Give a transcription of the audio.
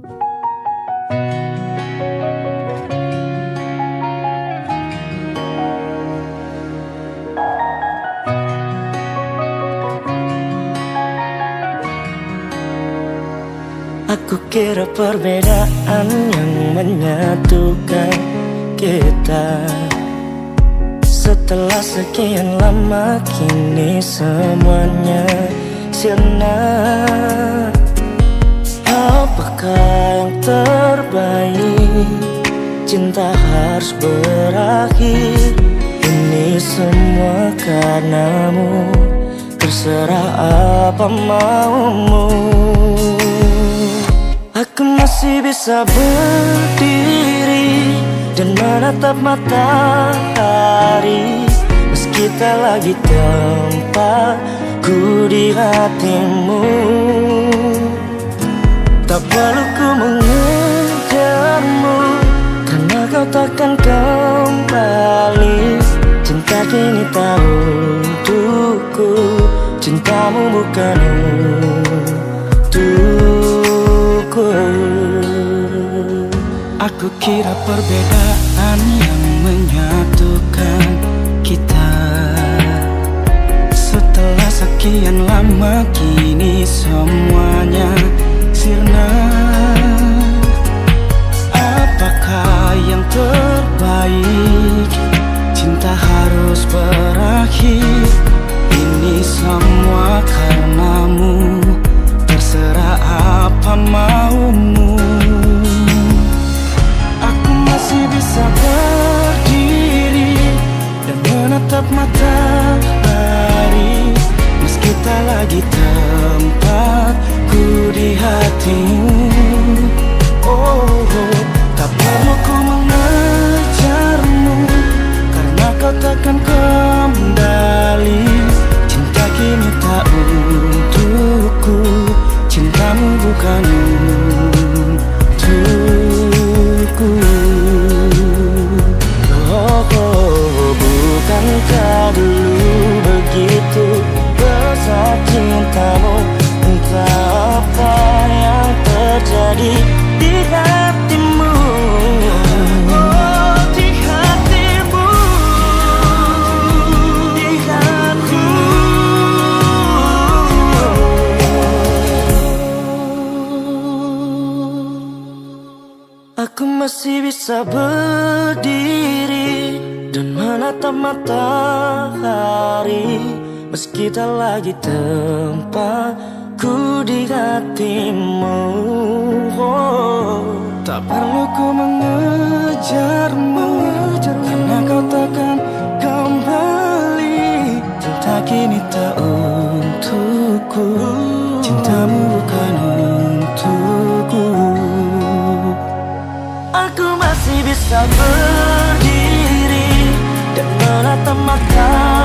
Aku kira perbedaan yang menyatukan kita. Setelah sekian lama kini semuanya sirna Apakah yang terbaik? Cinta harus berakhir. Ini semua karenamu. Terserah apa maumu. Aku masih bisa berdiri Dan menatap matahari. Meski tak lagi tempatku di hatimu takkan kembali Cinta kini tak untukku. Cintamu bukan Aku kira perbedaan yang menyatukan kita. Setelah sekian lama kini semuanya sirna terbaik. Cinta harus berakhir. Ini semua karenamu. Terserah apa maumu. Aku masih bisa berdiri Dan menatap matahari. Meski tak lagi tempatku di hatimu kau takkan kembali Cinta kini tak untukku Cintamu bukan untukku. Oh, oh bukankah dulu begitu besar cintamu Aku masih bisa berdiri dan menatap matahari. Meski tak lagi tempatku di hatimu. Oh, Tak perlu ku mengejarmu Karena kau takkan kembali. Cinta kini tak untukku. Cintamu bukan untukku bisa berdiri Dan menatap mata